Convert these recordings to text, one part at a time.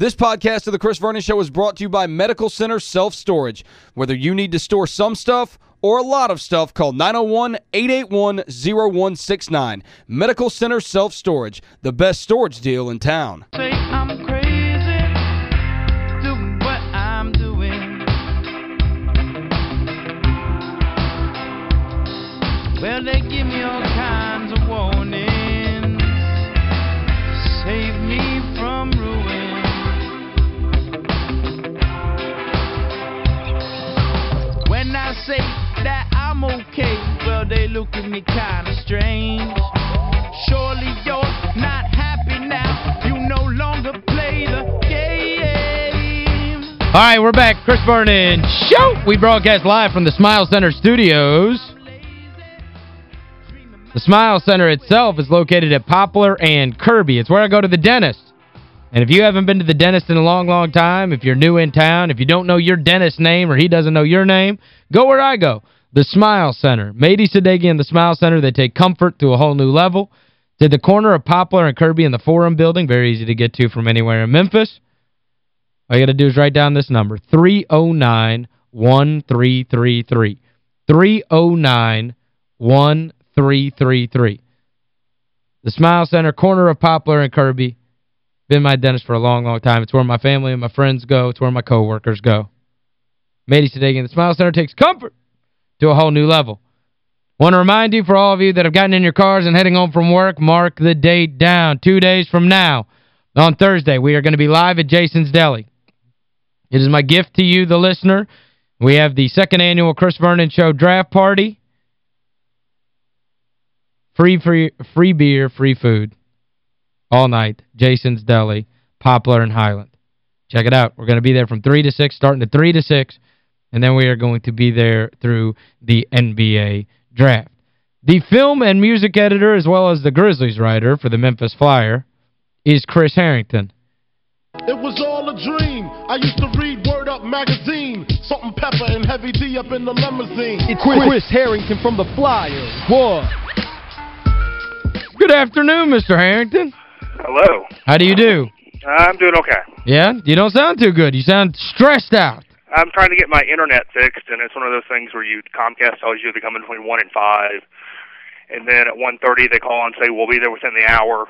This podcast of The Chris Vernon Show is brought to you by Medical Center Self-Storage. Whether you need to store some stuff or a lot of stuff, call 901-881-0169. Medical Center Self-Storage, the best storage deal in town. Well, they All right, we're back. Chris Vernon Show. We broadcast live from the Smile Center studios. The Smile Center itself is located at Poplar and Kirby. It's where I go to the dentist. And if you haven't been to the dentist in a long, long time, if you're new in town, if you don't know your dentist's name or he doesn't know your name, go where I go. The Smile Center. Mady Sadeghi and the Smile Center, they take comfort to a whole new level. To the corner of Poplar and Kirby in the Forum Building, very easy to get to from anywhere in Memphis. All you got to do is write down this number, 309-1333. 309-1333. The Smile Center, corner of Poplar and Kirby. Been my dentist for a long, long time. It's where my family and my friends go. It's where my coworkers go. Mady Sadeghi, the Smile Center takes comfort to a whole new level. Want to remind you, for all of you that have gotten in your cars and heading home from work, mark the date down. Two days from now, on Thursday, we are going to be live at Jason's Deli. It is my gift to you, the listener. We have the second annual Chris Vernon Show draft party. Free, free, free beer, free food. All night. Jason's Deli, Poplar and Highland. Check it out. We're going to be there from 3 to 6, starting at 3 to 6. And then we are going to be there through the NBA draft. The film and music editor, as well as the Grizzlies writer for the Memphis Flyer, is Chris Harrington. It was all a dream. I used to read Word Up magazine. Salt and pepper and heavy D up in the limousine. It's Chris, Harrington from the Flyers. What? Good afternoon, Mr. Harrington. Hello. How do you do? I'm doing okay. Yeah? You don't sound too good. You sound stressed out. I'm trying to get my internet fixed, and it's one of those things where you Comcast tells you to come in between 1 and 5, and then at 1.30 they call and say, we'll be there within the hour,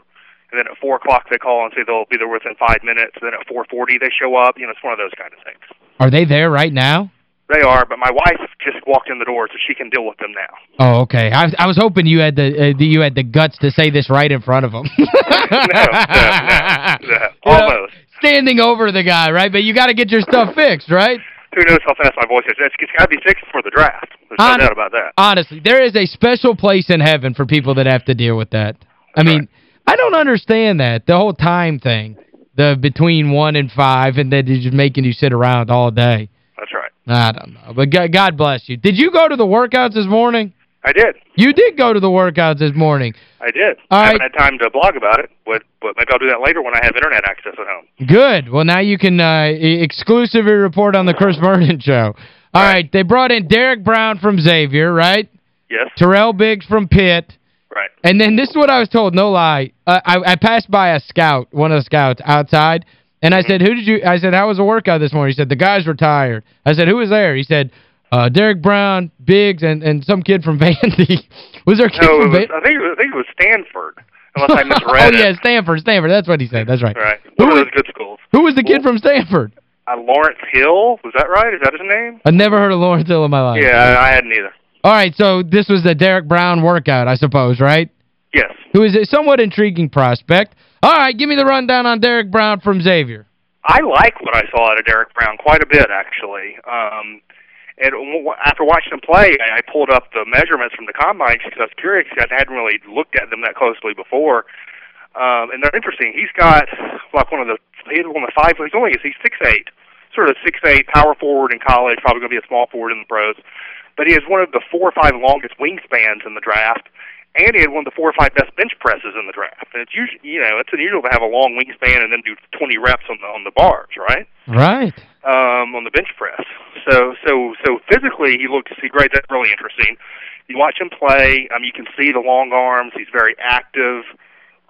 and then at 4 o'clock they call and say they'll be there within 5 minutes, and then at 4.40 they show up. You know, it's one of those kind of things. Are they there right now? They are, but my wife just walked in the door, so she can deal with them now. Oh, okay. I, I was hoping you had the uh, you had the guts to say this right in front of them. no, no, no, no. Know, Almost. standing over the guy, right? But you got to get your stuff fixed, right? Who knows how fast my voice is? It's, it's got to be fixed for the draft. There's no doubt about that. Honestly, there is a special place in heaven for people that have to deal with that. I mean, I don't understand that, the whole time thing. The between 1 and 5 and then just making you sit around all day. That's right. I don't know. But God, bless you. Did you go to the workouts this morning? I did. You did go to the workouts this morning. I did. All I right. haven't had time to blog about it, but, but maybe I'll do that later when I have internet access at home. Good. Well, now you can uh, exclusively report on the Chris Vernon Show. All right. They brought in Derek Brown from Xavier, right? Yes? Terrell Biggs from Pitt. Right. And then this is what I was told, no lie. Uh, I, I passed by a scout, one of the scouts, outside, and I said, who did you, I said, how was the workout this morning? He said, the guys were tired. I said, who was there? He said, uh, Derek Brown, Biggs, and, and some kid from Vandy. was there a kid No, from Vandy? I think it was, I think it was Stanford, unless I misread oh, yeah, Stanford, Stanford. That's what he said. That's right. Right. Who was, good schools. who was the kid from Stanford? Uh, Lawrence Hill, was that right? Is that his name? I've never heard of Lawrence Hill in my life. Yeah, I, I hadn't either. All right, so this was the Derek Brown workout, I suppose, right? Yes. Who is a somewhat intriguing prospect. All right, give me the rundown on Derek Brown from Xavier. I like what I saw out of Derek Brown quite a bit, actually. Um, and after watching him play, I I pulled up the measurements from the combine because I was curious. I hadn't really looked at them that closely before. Um, and they're interesting. He's got like one of the he's one of the five. He's only he's six eight, sort of six eight power forward in college. Probably going to be a small forward in the pros. But he has one of the four or five longest wingspans in the draft, and he had one of the four or five best bench presses in the draft. And it's usually you know it's unusual to have a long wingspan and then do 20 reps on the on the bars, right? Right. um, on the bench press. So so so physically he looks he great. That's really interesting. You watch him play. Um, you can see the long arms. He's very active.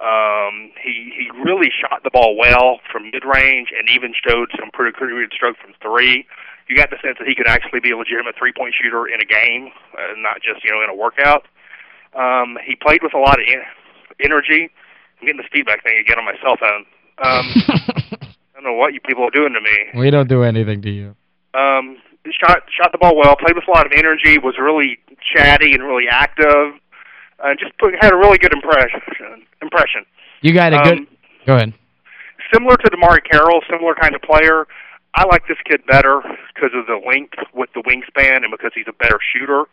Um, he he really shot the ball well from mid range and even showed some pretty pretty good stroke from three. You got the sense that he could actually be a legitimate three point shooter in a game, uh, not just you know in a workout. Um, he played with a lot of en- energy. I'm getting this feedback thing again on my cell phone. Um, I don't know what you people are doing to me. we don't do anything to you. Um, shot shot the ball well, played with a lot of energy, was really chatty and really active, uh, just put, had a really good impression. Impression. You got a good... Um, Go ahead. Similar to DeMarre Carroll, similar kind of player. I like this kid better because of the length with the wingspan and because he's a better shooter.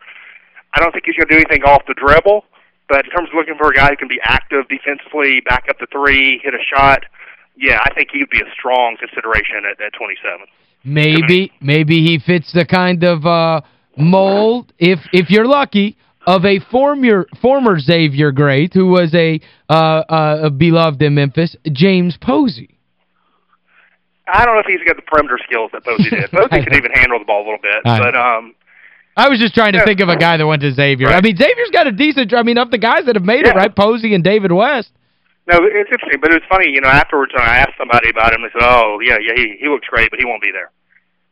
I don't think he's going to do anything off the dribble, but in terms of looking for a guy who can be active defensively, back up the three, hit a shot, yeah, I think he would be a strong consideration at, at 27. Maybe maybe he fits the kind of uh, mold, if if you're lucky, of a former former Xavier great who was a uh, uh, beloved in Memphis, James Posey. I don't know if he's got the perimeter skills that Posey did. Posey could even handle the ball a little bit, I but um, I was just trying to Yeah. think of a guy that went to Xavier. I mean, Xavier's got a decent, I mean, of the guys that have made it, right? Posey and David West. no, it's interesting. But it's funny, you know. Afterwards, when I asked somebody about him, they said, "Oh, yeah, yeah, he he looks great, but he won't be there."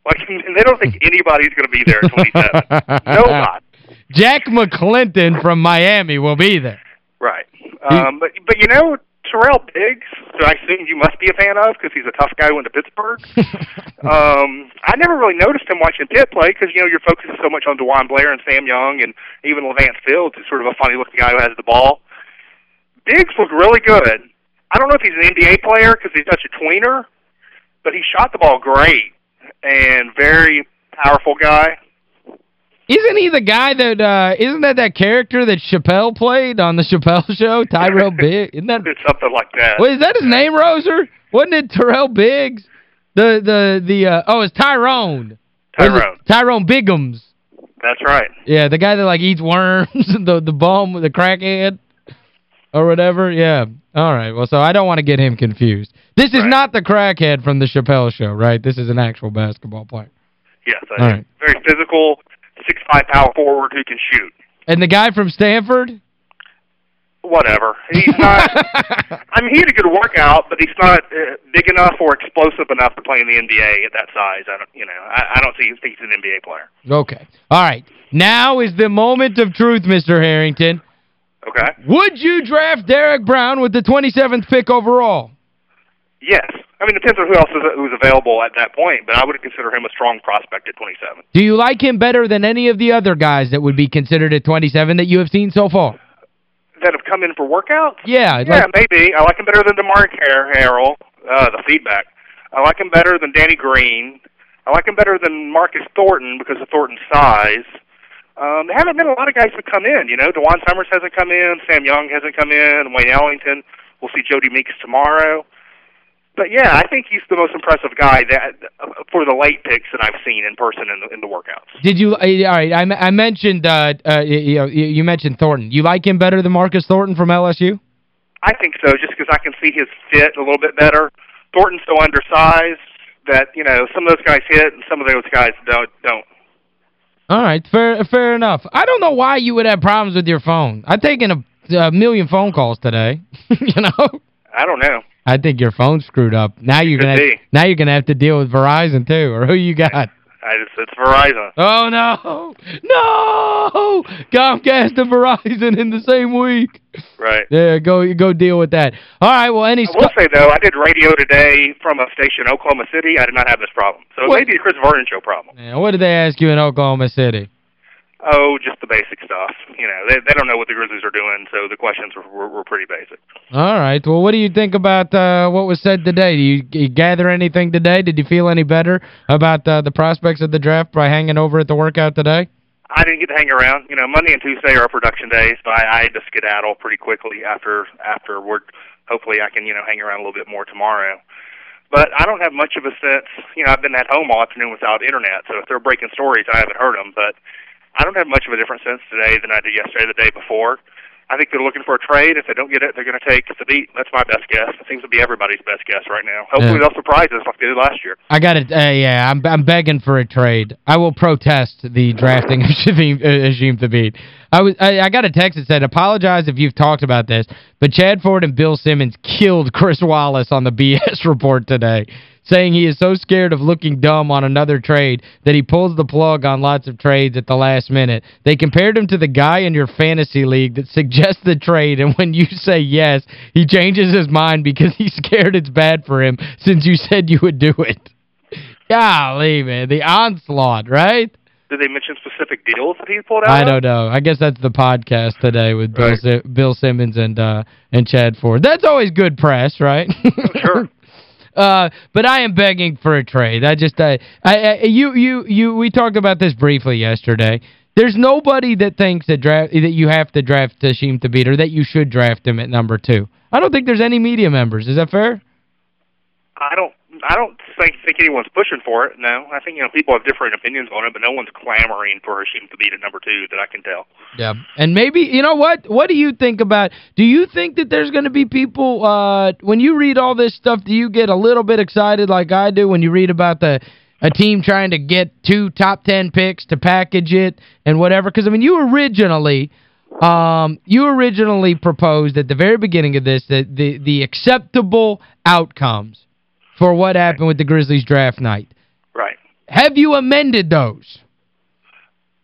Like, they don't think anybody's going to be there at 27. Nobody. Jack McClinton from Miami will be there. Right. Um, but but you know Terrell Biggs, who I assume you must be a fan of because he's a tough guy who went to Pittsburgh. um, I never really noticed him watching Pitt play because you know your focus is so much on DeJuan Blair and Sam Young and even Levance Fields, who's sort of a funny looking guy who has the ball. Biggs looked really good. I don't know if he's an NBA player because he's such a tweener, but he shot the ball great and very powerful guy. Isn't he the guy that, uh, isn't that that character that Chappelle played on the Chappelle show, Tyrell Biggs? Isn't that, It's something like that. well, is that his name, Roser? Wasn't it Terrell Biggs? The, the, the, uh, oh, it's Tyrone. What is it? Tyrone. Tyrone Biggums. That's right. Yeah, the guy that, like, eats worms, the, the bum, the crackhead, or whatever. Yeah. All right. Well, so I don't want to get him confused. This is Right. not the crackhead from the Chappelle show, right? This is an actual basketball player. Yes. I All right. Very physical, six five power forward who can shoot. And the guy from Stanford? Whatever. He's not. I mean, he had a good workout, but he's not uh, big enough or explosive enough to play in the NBA at that size. I don't. You know, I, I don't see think he's an NBA player. Okay. All right. Now is the moment of truth, Mr. Harrington. Okay. Would you draft Derek Brown with the 27th pick overall? Yes. I mean, it depends on who else is who's available at that point, but I would consider him a strong prospect at 27. Do you like him better than any of the other guys that would be considered at 27 that you have seen so far? That have come in for workouts. Yeah. Yeah, like- maybe. I like him better than DeMar Car- Harrell. Uh, the feedback. I like him better than Danny Green. I like him better than Marcus Thornton because of Thornton's size. Um, there haven't been a lot of guys who come in. You know, DaJuan Summers hasn't come in. Sam Young hasn't come in. Wayne Ellington. We'll see Jodie Meeks tomorrow. But yeah, I think he's the most impressive guy that for the late picks that I've seen in person in the in the workouts. Did you all right, I, I mentioned uh, uh you, know, you you mentioned Thornton. You like him better than Marcus Thornton from LSU? I think so, just because I can see his fit a little bit better. Thornton's so undersized that you know some of those guys hit and some of those guys don't don't. All right, fair fair enough. I don't know why you would have problems with your phone. I've taken a, a million phone calls today, you know? I don't know. I think your phone's screwed up. Now you're gonna now you're going to have to deal with Verizon too, or who you got? I just, it's Verizon. Oh no. No! Comcast and Verizon in the same week. Right. Yeah, go go deal with that. All right, well any I will say though, I did radio today from a station in Oklahoma City. I did not have this problem, so it What? may be a Chris Vernon show problem. Yeah, what did they ask you in Oklahoma City? Oh, just the basic stuff. You know, they they don't know what the Grizzlies are doing, so the questions were were, were pretty basic. All right. Well, what do you think about uh, what was said today? Do you, you gather anything today? Did you feel any better about uh, the prospects of the draft by hanging over at the workout today? I didn't get to hang around. You know, Monday and Tuesday are our production days, so I, I had to skedaddle pretty quickly after after work. Hopefully, I can you know hang around a little bit more tomorrow. But I don't have much of a sense. You know, I've been at home all afternoon without internet, so if they're breaking stories, I haven't heard them. But I don't have much of a different sense today than I did yesterday, the day before. I think they're looking for a trade. If they don't get it, they're going to take the beat. That's my best guess. It seems to be everybody's best guess right now. Hopefully Yeah. they'll surprise us like they did last year. I got it. Uh, yeah, I'm I'm begging for a trade. I will protest the drafting of Shavim, uh, Thabeet. I was I, I got a text that said, apologize if you've talked about this, but Chad Ford and Bill Simmons killed Chris Wallace on the BS report today, saying he is so scared of looking dumb on another trade that he pulls the plug on lots of trades at the last minute. They compared him to the guy in your fantasy league that suggests the trade, and when you say yes, he changes his mind because he's scared it's bad for him since you said you would do it. Golly, man. The onslaught, right? Did they mention specific deals that he pulled out? I don't know. I guess that's the podcast today with Bill, Right. Si- Bill Simmons and uh and Chad Ford. That's always good press, right? Sure. Uh, but I am begging for a trade. I just I, I, you you you we talked about this briefly yesterday. There's nobody that thinks that draft that you have to draft Hasheem Thabeet or that you should draft him at number two. I don't think there's any media members. Is that fair? I don't I don't think think anyone's pushing for it. No, I think you know people have different opinions on it, but no one's clamoring for Hasheem to be at number two that I can tell. Yeah. And maybe, you know what? What do you think about, do you think that there's going to be people, uh, when you read all this stuff, do you get a little bit excited like I do when you read about the a team trying to get two top 10 picks to package it and whatever? Because, I mean, you originally, um, you originally proposed at the very beginning of this that the, the acceptable outcomes for what happened with the Grizzlies draft night. Right. Have you amended those?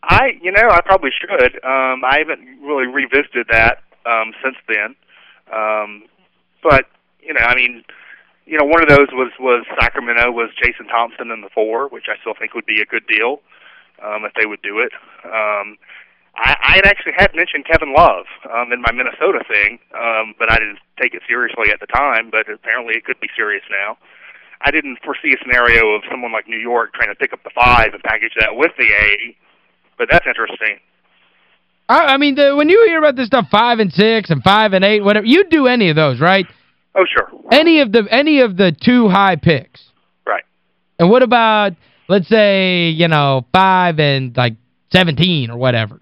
I, you know, I probably should. Um, I haven't really revisited that um, since then. Um, but you know, I mean, you know, one of those was was Sacramento was Jason Thompson in the four, which I still think would be a good deal um, if they would do it. Um, I, I had actually had mentioned Kevin Love um, in my Minnesota thing, um, but I didn't take it seriously at the time. But apparently, it could be serious now. I didn't foresee a scenario of someone like New York trying to pick up the five and package that with the A, but that's interesting. I, I mean, the, when you hear about this stuff, 5 and 6 and 5 and 8, whatever, you do any of those, right? Oh, sure. Any of the any of the two high picks. Right. And what about, let's say, you know, 5 and, like, 17 or whatever?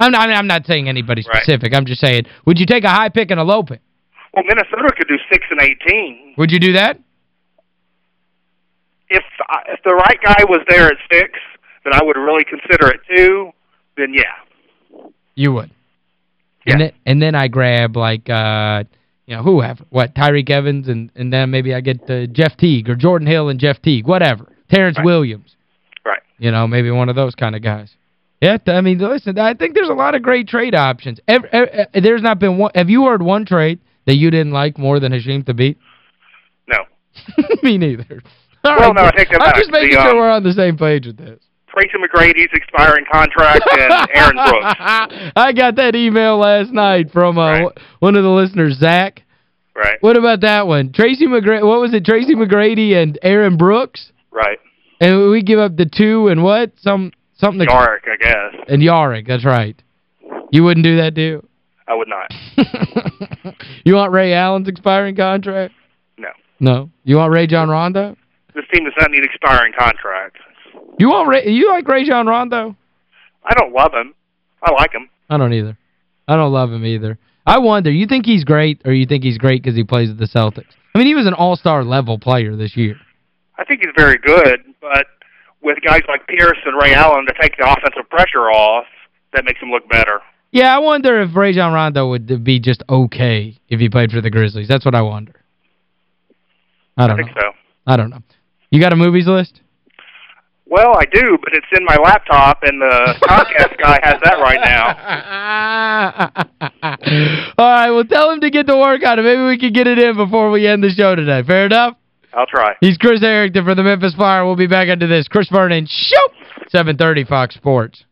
I'm not, I mean, I'm not saying anybody Right. specific. I'm just saying, would you take a high pick and a low pick? Well, Minnesota could do six and eighteen Would you do that? If I- if the right guy was there at six, then I would really consider it too. Then yeah, You would. Yeah. And then, and then I grab, like, uh, you know, whoever. What, Tyreke Evans, and, and then maybe I get uh, Jeff Teague or Jordan Hill and Jeff Teague, whatever. Terrence Right. Williams. right. You know, maybe one of those kind of guys. Yeah, I mean, listen, I think there's a lot of great trade options. Every, eh, there's not been one, have you heard one trade that you didn't like more than Hasheem Thabeet? No, Me neither. All Well, right, no, I take that I'm back. just making The, sure um, we're on the same page with this. Tracy McGrady's expiring contract and Aaron Brooks. I got that email last night from uh, Right. one of the listeners, Zach. Right, What about that one? Tracy McGrady, what was it? Tracy McGrady and Aaron Brooks? right. And we give up the two and what? Some something Yarick, I guess. and Yarick, that's right. You wouldn't do that, do you? I would not. you want Ray Allen's expiring contract? No. No. You want Rajon Rondo? This team does not need expiring contracts. You want Ray you like Rajon Rondo? I don't love him. I like him. I don't either. I don't love him either. I wonder, you think he's great or you think he's great because he plays with the Celtics? I mean, he was an all-star level player this year. I think he's very good, but with guys like Pierce and Ray Allen to take the offensive pressure off, that makes him look better. Yeah, I wonder if Rajon Rondo would be just okay if he played for the Grizzlies. That's what I wonder. I I don't think know. so. I don't know. You got a movies list? Well, I do, but it's in my laptop, and the Comcast guy has that right now. All right, well, tell him to get to work on it. Maybe we can get it in before we end the show today. Fair enough? I'll try. He's Chris Harrington for the Memphis Flyer. We'll be back into this. Chris Vernon, shoot! 730 Fox Sports.